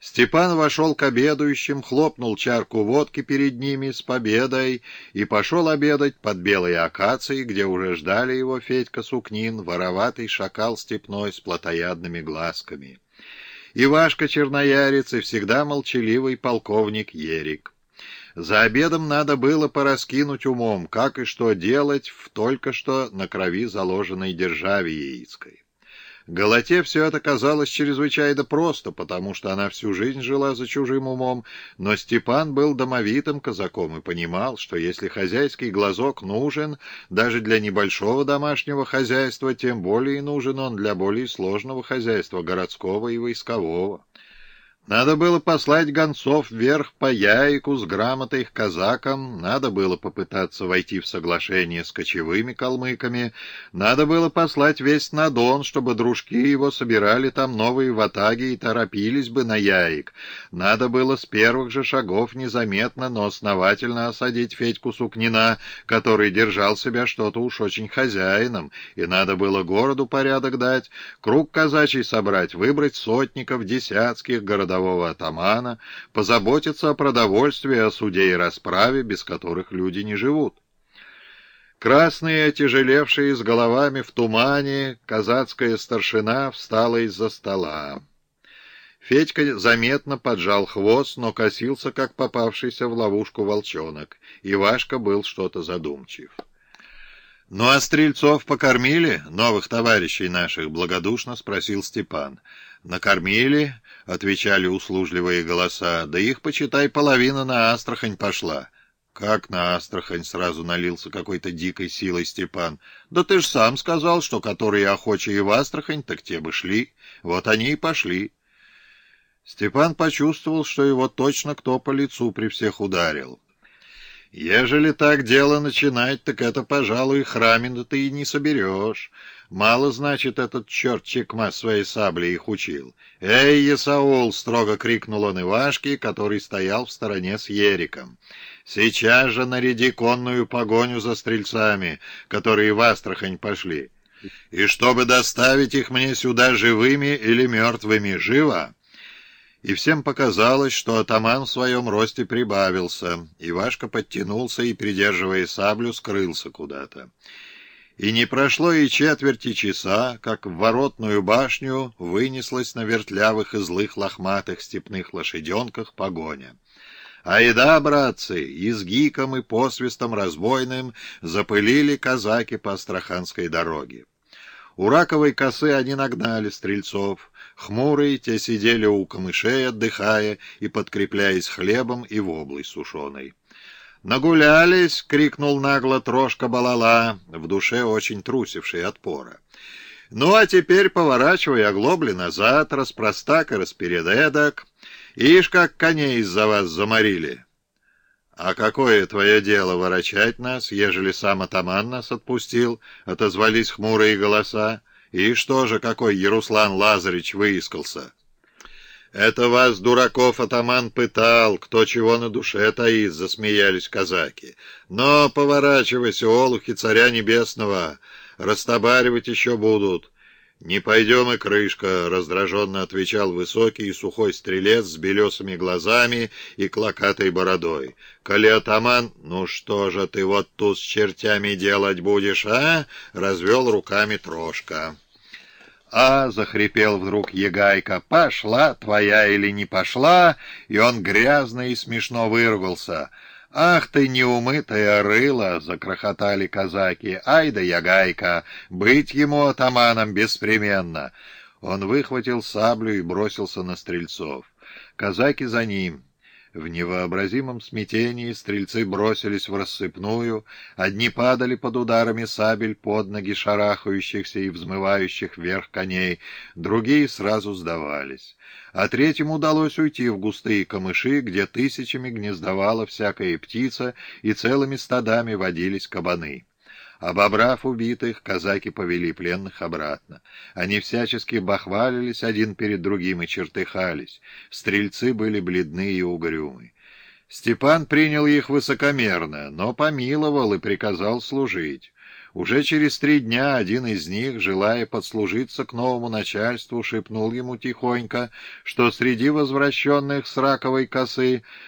Степан вошел к обедающим, хлопнул чарку водки перед ними с победой и пошел обедать под белой акацией, где уже ждали его Федька Сукнин, вороватый шакал степной с плотоядными глазками. Ивашка Черноярец и всегда молчаливый полковник Ерик. За обедом надо было пораскинуть умом, как и что делать в только что на крови заложенной державе яицкой. Галате все это казалось чрезвычайно просто, потому что она всю жизнь жила за чужим умом, но Степан был домовитым казаком и понимал, что если хозяйский глазок нужен даже для небольшого домашнего хозяйства, тем более нужен он для более сложного хозяйства, городского и войскового. Надо было послать гонцов вверх по яйку с грамотой к казакам, надо было попытаться войти в соглашение с кочевыми калмыками, надо было послать весь на Дон, чтобы дружки его собирали там новые ватаги и торопились бы на яик. Надо было с первых же шагов незаметно, но основательно осадить Федьку Сукнина, который держал себя что-то уж очень хозяином, и надо было городу порядок дать, круг казачий собрать, выбрать сотников, десятских, городов рядового атамана, позаботиться о продовольствии, о суде и расправе, без которых люди не живут. Красные, отяжелевшие с головами в тумане, казацкая старшина встала из-за стола. Федька заметно поджал хвост, но косился, как попавшийся в ловушку волчонок. Ивашка был что-то задумчив. «Ну а стрельцов покормили, новых товарищей наших?» — благодушно спросил Степан. «Накормили?» — отвечали услужливые голоса. «Да их, почитай, половина на Астрахань пошла». «Как на Астрахань?» — сразу налился какой-то дикой силой Степан. «Да ты ж сам сказал, что которые охочие в Астрахань, так те бы шли. Вот они и пошли». Степан почувствовал, что его точно кто по лицу при всех ударил. Ежели так дело начинать, так это, пожалуй, храмин ты и не соберешь. Мало, значит, этот черт Чекма своей саблей их учил. «Эй, Есаул!» — строго крикнул он Ивашке, который стоял в стороне с Ериком. «Сейчас же наряди конную погоню за стрельцами, которые в Астрахань пошли. И чтобы доставить их мне сюда живыми или мертвыми, живо!» И всем показалось, что атаман в своем росте прибавился. Ивашка подтянулся и, придерживая саблю, скрылся куда-то. И не прошло и четверти часа, как в воротную башню вынеслась на вертлявых и злых лохматых степных лошаденках погоня. Айда, братцы, и с гиком и посвистом разбойным запылили казаки по Астраханской дороге. У раковой косы они нагнали стрельцов. Хмурые те сидели у камышей, отдыхая и подкрепляясь хлебом и воблой сушеной. «Нагулялись!» — крикнул нагло трошка балала, в душе очень трусивший от пора. «Ну, а теперь поворачивай оглобли назад, распростак и распередедок. Ишь, как коней из-за вас заморили!» «А какое твое дело ворочать нас, ежели сам атаман нас отпустил?» — отозвались хмурые голоса. «И что же, какой Яруслан Лазаревич выискался?» «Это вас, дураков, атаман пытал, кто чего на душе таит», — засмеялись казаки. «Но поворачивайся, олухи царя небесного, растобаривать еще будут». «Не пойдем и крышка», — раздраженно отвечал высокий и сухой стрелец с белесыми глазами и клокатой бородой. «Коли атаман, ну что же ты вот тут с чертями делать будешь, а?» — развел руками трошка. «А!» — захрипел вдруг Егайка. «Пошла твоя или не пошла?» И он грязно и смешно выругался. «Ах ты, неумытая рыла!» — закрохотали казаки. «Ай да ягайка! Быть ему атаманом беспременно!» Он выхватил саблю и бросился на стрельцов. Казаки за ним. В невообразимом смятении стрельцы бросились в рассыпную, одни падали под ударами сабель под ноги шарахающихся и взмывающих вверх коней, другие сразу сдавались. А третьим удалось уйти в густые камыши, где тысячами гнездовала всякая птица и целыми стадами водились кабаны. Обобрав убитых, казаки повели пленных обратно. Они всячески бахвалились один перед другим и чертыхались. Стрельцы были бледны и угрюмы. Степан принял их высокомерно, но помиловал и приказал служить. Уже через три дня один из них, желая подслужиться к новому начальству, шепнул ему тихонько, что среди возвращенных с раковой косы